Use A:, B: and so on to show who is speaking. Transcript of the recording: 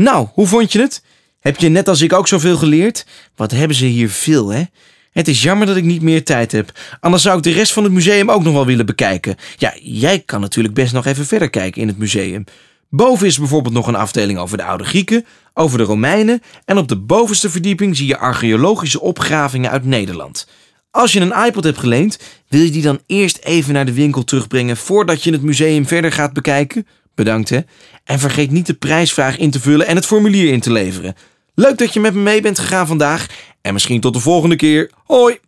A: Nou, hoe vond je het? Heb je net als ik ook zoveel geleerd? Wat hebben ze hier veel, hè? Het is jammer dat ik niet meer tijd heb. Anders zou ik de rest van het museum ook nog wel willen bekijken. Ja, jij kan natuurlijk best nog even verder kijken in het museum. Boven is bijvoorbeeld nog een afdeling over de oude Grieken, over de Romeinen en op de bovenste verdieping zie je archeologische opgravingen uit Nederland. Als je een iPod hebt geleend, wil je die dan eerst even naar de winkel terugbrengen voordat je het museum verder gaat bekijken? Bedankt hè. En vergeet niet de prijsvraag in te vullen en het formulier in te leveren. Leuk dat je met me mee bent gegaan vandaag en misschien tot de volgende keer. Hoi!